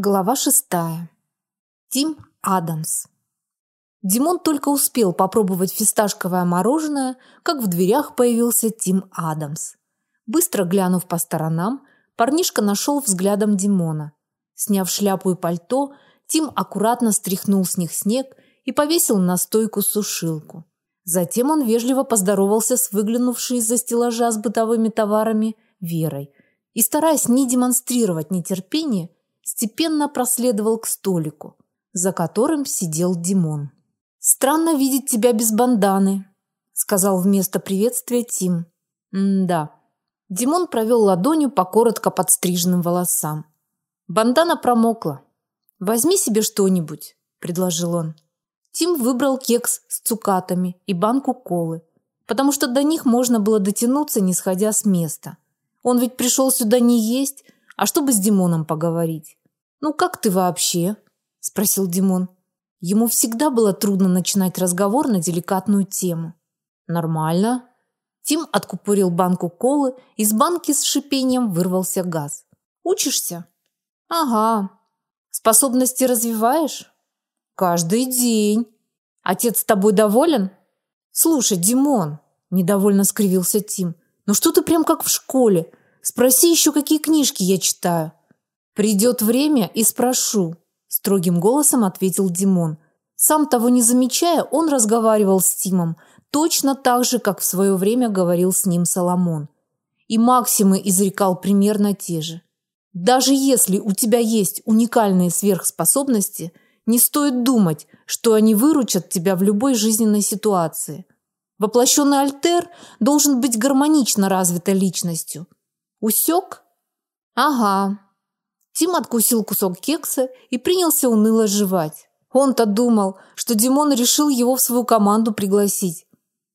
Глава шестая. Тим Адамс. Димон только успел попробовать фисташковое мороженое, как в дверях появился Тим Адамс. Быстро глянув по сторонам, парнишка нашел взглядом Димона. Сняв шляпу и пальто, Тим аккуратно стряхнул с них снег и повесил на стойку сушилку. Затем он вежливо поздоровался с выглянувшей из-за стеллажа с бытовыми товарами Верой и, стараясь не демонстрировать нетерпение, степенно проследовал к столику, за которым сидел Димон. «Странно видеть тебя без банданы», – сказал вместо приветствия Тим. «М-да». Димон провел ладонью по коротко подстриженным волосам. Бандана промокла. «Возьми себе что-нибудь», – предложил он. Тим выбрал кекс с цукатами и банку колы, потому что до них можно было дотянуться, не сходя с места. Он ведь пришел сюда не есть, а чтобы с Димоном поговорить. «Ну как ты вообще?» – спросил Димон. Ему всегда было трудно начинать разговор на деликатную тему. «Нормально». Тим откупорил банку колы, из банки с шипением вырвался газ. «Учишься?» «Ага». «Способности развиваешь?» «Каждый день». «Отец с тобой доволен?» «Слушай, Димон», – недовольно скривился Тим, – «ну что ты прям как в школе? Спроси еще, какие книжки я читаю». Придет время и спрошу, строгим голосом ответил Димон. Сам того не замечая, он разговаривал с Тимом точно так же, как в свое время говорил с ним Соломон. И максимы изрекал примерно те же. Даже если у тебя есть уникальные сверхспособности, не стоит думать, что они выручат тебя в любой жизненной ситуации. Воплощенный альтер должен быть гармонично развитой личностью. Усек? Ага, Тим откусил кусок кекса и принялся уныло жевать. Он-то думал, что Димон решил его в свою команду пригласить.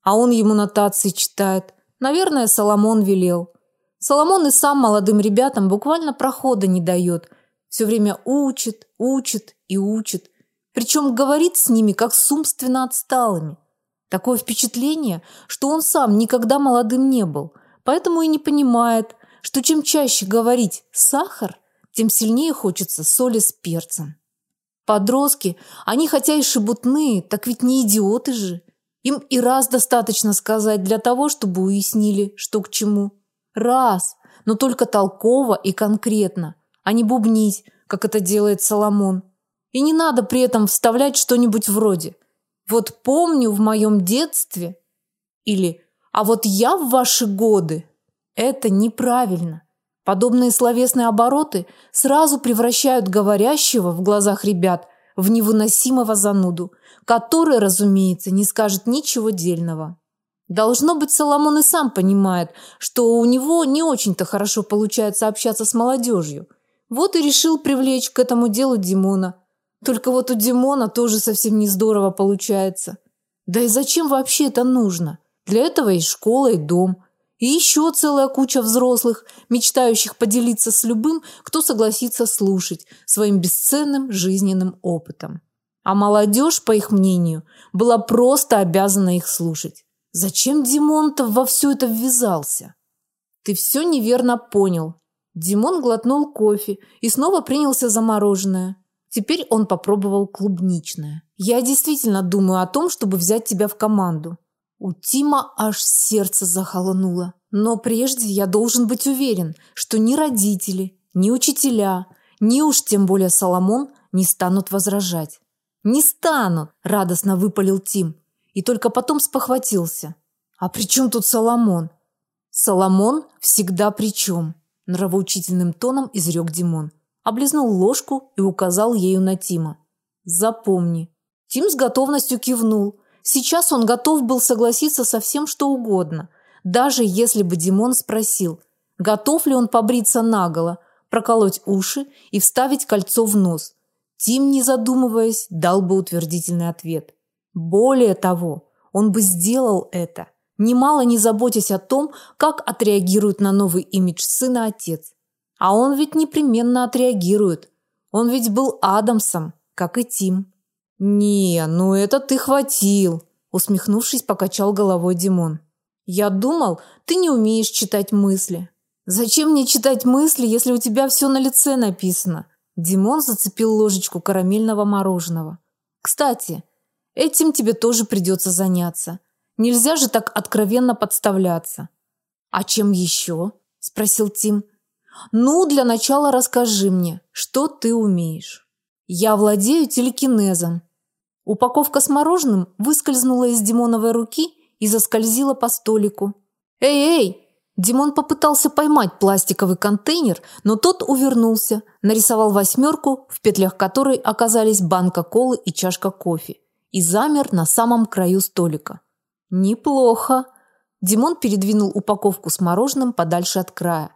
А он ему нотации читает. Наверное, Соломон велел. Соломон и сам молодым ребятам буквально прохода не дает. Все время учит, учит и учит. Причем говорит с ними, как с умственно отсталыми. Такое впечатление, что он сам никогда молодым не был, поэтому и не понимает, что чем чаще говорить «сахар», тем сильнее хочется соли с перцем. Подростки, они хотя и шебутные, так ведь не идиоты же. Им и раз достаточно сказать для того, чтобы уяснили, что к чему. Раз, но только толково и конкретно, а не бубнить, как это делает Соломон. И не надо при этом вставлять что-нибудь вроде «Вот помню в моем детстве» или «А вот я в ваши годы». Это неправильно. Подобные словесные обороты сразу превращают говорящего в глазах ребят в невыносимого зануду, который, разумеется, не скажет ничего дельного. Должно быть, Соломон и сам понимает, что у него не очень-то хорошо получается общаться с молодежью. Вот и решил привлечь к этому делу Димона. Только вот у Димона тоже совсем не здорово получается. Да и зачем вообще это нужно? Для этого есть школа и дом. И еще целая куча взрослых, мечтающих поделиться с любым, кто согласится слушать своим бесценным жизненным опытом. А молодежь, по их мнению, была просто обязана их слушать. Зачем Димон-то во все это ввязался? Ты все неверно понял. Димон глотнул кофе и снова принялся за мороженое. Теперь он попробовал клубничное. Я действительно думаю о том, чтобы взять тебя в команду. У Тима аж сердце захолонуло. Но прежде я должен быть уверен, что ни родители, ни учителя, ни уж тем более Соломон не станут возражать. «Не станут!» – радостно выпалил Тим. И только потом спохватился. «А при чем тут Соломон?» «Соломон всегда при чем?» – нравоучительным тоном изрек Димон. Облизнул ложку и указал ею на Тима. «Запомни». Тим с готовностью кивнул – Сейчас он готов был согласиться со всем, что угодно, даже если бы Димон спросил, готов ли он побриться наголо, проколоть уши и вставить кольцо в нос. Тим, не задумываясь, дал бы утвердительный ответ. Более того, он бы сделал это, немало не заботясь о том, как отреагирует на новый имидж сына отец. А он ведь непременно отреагирует. Он ведь был Адамсом, как и Тим. «Не, ну это ты хватил», – усмехнувшись, покачал головой Димон. «Я думал, ты не умеешь читать мысли». «Зачем мне читать мысли, если у тебя все на лице написано?» Димон зацепил ложечку карамельного мороженого. Кстати, этим тебе тоже придется заняться. Нельзя же так откровенно подставляться. А чем еще? спросил Тим. Ну, для начала расскажи мне, что ты умеешь. Я владею телекинезом. Упаковка с мороженым выскользнула из Димоновой руки и заскользила по столику. Эй, эй! Димон попытался поймать пластиковый контейнер, но тот увернулся, нарисовал восьмерку, в петлях которой оказались банка колы и чашка кофе, и замер на самом краю столика. Неплохо. Димон передвинул упаковку с мороженым подальше от края.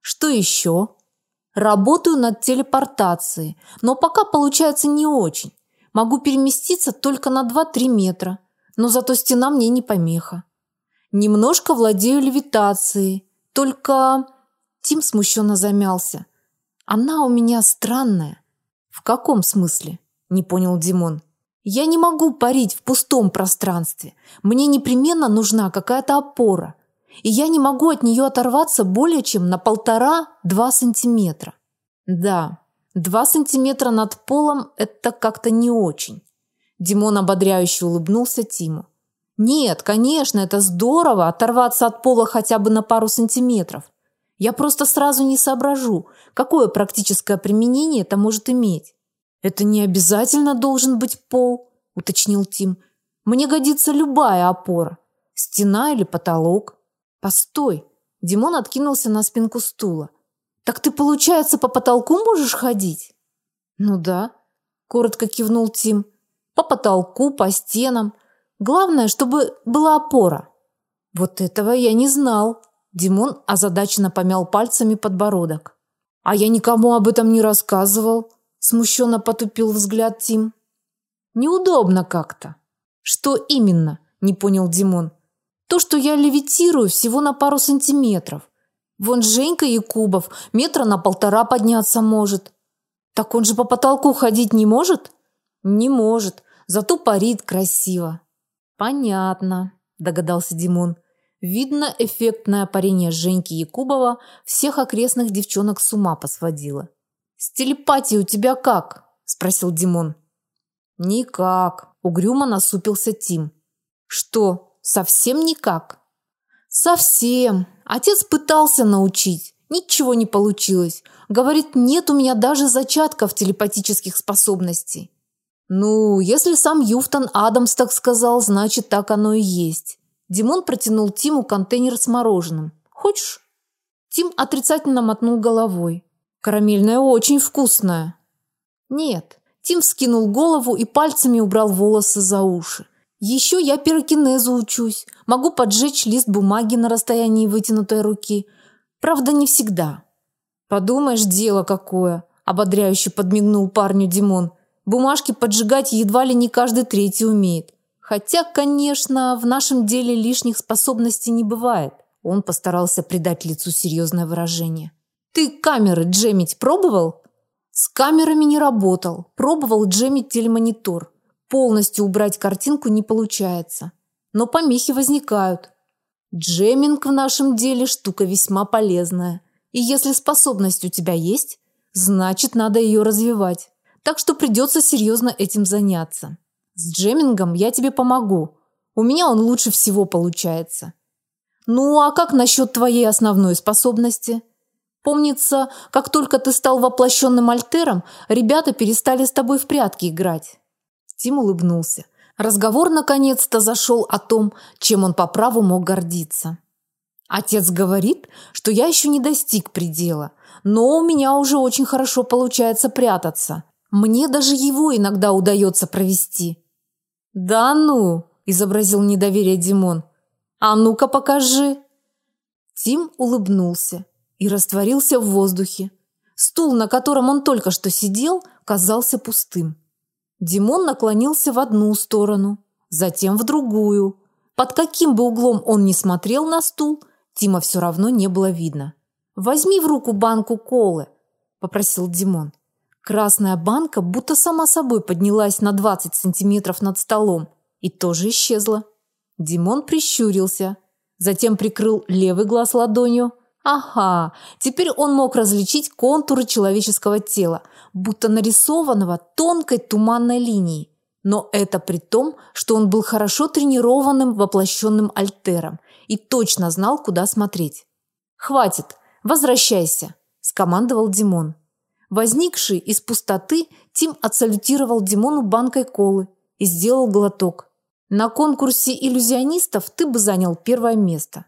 Что еще? Работаю над телепортацией, но пока получается не очень. Могу переместиться только на 2-3 метра, но зато стена мне не помеха. Немножко владею левитацией, только Тим смущенно замялся. Она у меня странная. В каком смысле? Не понял Димон. Я не могу парить в пустом пространстве. Мне непременно нужна какая-то опора и я не могу от нее оторваться более чем на полтора-два сантиметра. Да, два сантиметра над полом – это как-то не очень. Димон ободряюще улыбнулся Тиму. Нет, конечно, это здорово оторваться от пола хотя бы на пару сантиметров. Я просто сразу не соображу, какое практическое применение это может иметь. Это не обязательно должен быть пол, уточнил Тим. Мне годится любая опора, стена или потолок. Постой. Димон откинулся на спинку стула. Так ты, получается, по потолку можешь ходить? Ну да, коротко кивнул Тим. По потолку, по стенам. Главное, чтобы была опора. Вот этого я не знал. Димон озадаченно помял пальцами подбородок. А я никому об этом не рассказывал, смущенно потупил взгляд Тим. Неудобно как-то. Что именно? не понял Димон. То, что я левитирую всего на пару сантиметров. Вон Женька Якубов метра на полтора подняться может. Так он же по потолку ходить не может? Не может, зато парит красиво. Понятно, догадался Димон. Видно, эффектное парение Женьки Якубова всех окрестных девчонок с ума посводило. С телепатией у тебя как? спросил Димон. Никак, угрюмо насупился Тим. Что, Совсем никак. Совсем. Отец пытался научить. Ничего не получилось. Говорит, нет у меня даже зачатков телепатических способностей. Ну, если сам Юфтон Адамс так сказал, значит, так оно и есть. Димон протянул Тиму контейнер с мороженым. Хочешь? Тим отрицательно мотнул головой. Карамельное очень вкусное. Нет. Тим вскинул голову и пальцами убрал волосы за уши. Еще я пирокинезу учусь. Могу поджечь лист бумаги на расстоянии вытянутой руки. Правда, не всегда. Подумаешь, дело какое, ободряюще подмигнул парню Димон. Бумажки поджигать едва ли не каждый третий умеет. Хотя, конечно, в нашем деле лишних способностей не бывает. Он постарался придать лицу серьезное выражение. Ты камеры джемить пробовал? С камерами не работал. Пробовал джемить телемонитор. Полностью убрать картинку не получается, но помехи возникают. Джеминг в нашем деле штука весьма полезная. И если способность у тебя есть, значит, надо ее развивать. Так что придется серьезно этим заняться. С джемингом я тебе помогу. У меня он лучше всего получается. Ну, а как насчет твоей основной способности? Помнится, как только ты стал воплощенным альтером, ребята перестали с тобой в прятки играть. Тим улыбнулся. Разговор наконец-то зашел о том, чем он по праву мог гордиться. Отец говорит, что я еще не достиг предела, но у меня уже очень хорошо получается прятаться. Мне даже его иногда удается провести. Да ну, изобразил недоверие Димон. А ну-ка покажи. Тим улыбнулся и растворился в воздухе. Стул, на котором он только что сидел, казался пустым. Димон наклонился в одну сторону, затем в другую. Под каким бы углом он ни смотрел на стул, Тима все равно не было видно. Возьми в руку банку колы, попросил Димон. Красная банка будто сама собой поднялась на 20 сантиметров над столом и тоже исчезла. Димон прищурился, затем прикрыл левый глаз ладонью, Ага, теперь он мог различить контуры человеческого тела, будто нарисованного тонкой туманной линией. Но это при том, что он был хорошо тренированным воплощенным альтером и точно знал, куда смотреть. «Хватит, возвращайся», – скомандовал Димон. Возникший из пустоты, Тим отсалютировал Димону банкой колы и сделал глоток. «На конкурсе иллюзионистов ты бы занял первое место».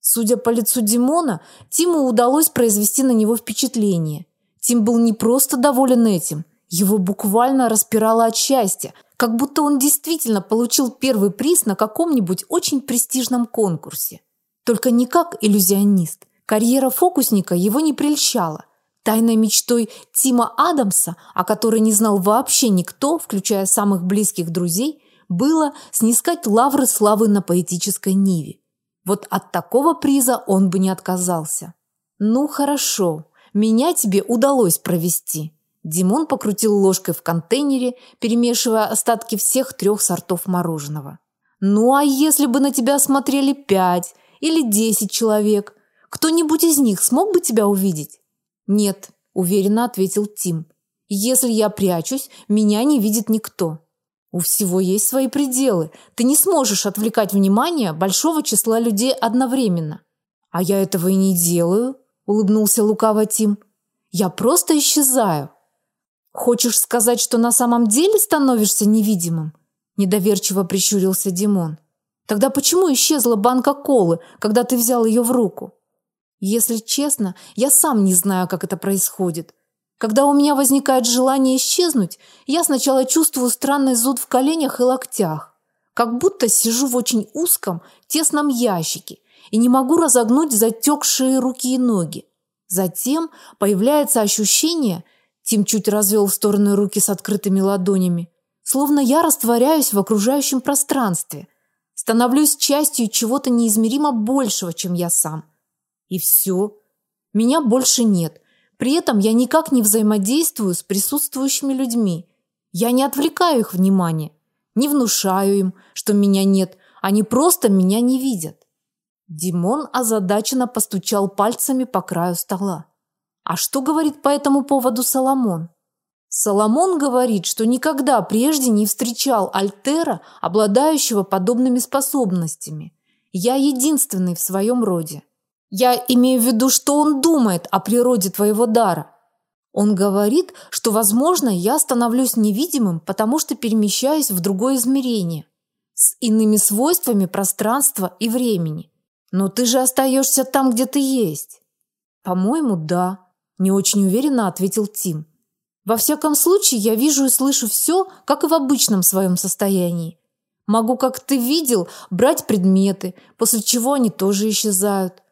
Судя по лицу Димона, Тиму удалось произвести на него впечатление. Тим был не просто доволен этим, его буквально распирало от счастья, как будто он действительно получил первый приз на каком-нибудь очень престижном конкурсе. Только не как иллюзионист. Карьера фокусника его не прельщала. Тайной мечтой Тима Адамса, о которой не знал вообще никто, включая самых близких друзей, было снискать лавры славы на поэтической ниве. Вот от такого приза он бы не отказался. Ну хорошо, меня тебе удалось провести. Димон покрутил ложкой в контейнере, перемешивая остатки всех трех сортов мороженого. Ну а если бы на тебя смотрели пять или десять человек, кто-нибудь из них смог бы тебя увидеть? Нет, уверенно ответил Тим. Если я прячусь, меня не видит никто. У всего есть свои пределы. Ты не сможешь отвлекать внимание большого числа людей одновременно. А я этого и не делаю, улыбнулся лукаво Тим. Я просто исчезаю. Хочешь сказать, что на самом деле становишься невидимым? недоверчиво прищурился Димон. Тогда почему исчезла банка колы, когда ты взял ее в руку? Если честно, я сам не знаю, как это происходит. Когда у меня возникает желание исчезнуть, я сначала чувствую странный зуд в коленях и локтях, как будто сижу в очень узком, тесном ящике и не могу разогнуть затекшие руки и ноги. Затем появляется ощущение, Тим чуть развел в стороны руки с открытыми ладонями, словно я растворяюсь в окружающем пространстве, становлюсь частью чего-то неизмеримо большего, чем я сам. И все. Меня больше нет – при этом я никак не взаимодействую с присутствующими людьми. Я не отвлекаю их внимание, не внушаю им, что меня нет, они просто меня не видят. Димон озадаченно постучал пальцами по краю стола. А что говорит по этому поводу Соломон? Соломон говорит, что никогда прежде не встречал альтера, обладающего подобными способностями. Я единственный в своем роде. Я имею в виду, что он думает о природе твоего дара. Он говорит, что, возможно, я становлюсь невидимым, потому что перемещаюсь в другое измерение с иными свойствами пространства и времени. Но ты же остаешься там, где ты есть. По-моему, да, не очень уверенно ответил Тим. Во всяком случае, я вижу и слышу все, как и в обычном своем состоянии. Могу, как ты видел, брать предметы, после чего они тоже исчезают.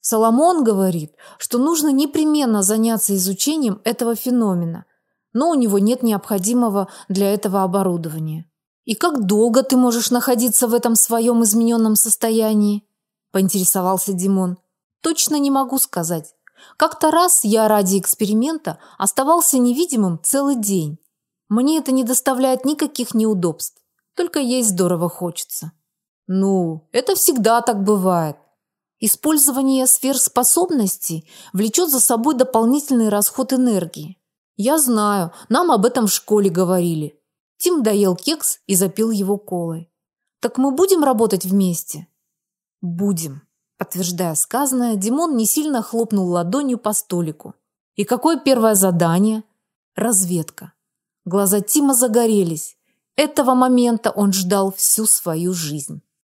Соломон говорит, что нужно непременно заняться изучением этого феномена, но у него нет необходимого для этого оборудования. И как долго ты можешь находиться в этом своем измененном состоянии? поинтересовался Димон. Точно не могу сказать. Как-то раз я ради эксперимента оставался невидимым целый день. Мне это не доставляет никаких неудобств, только ей здорово хочется. Ну, это всегда так бывает. Использование сверхспособностей влечет за собой дополнительный расход энергии. Я знаю, нам об этом в школе говорили. Тим доел кекс и запил его колой. Так мы будем работать вместе? Будем. Подтверждая сказанное, Димон не сильно хлопнул ладонью по столику. И какое первое задание? Разведка. Глаза Тима загорелись. Этого момента он ждал всю свою жизнь.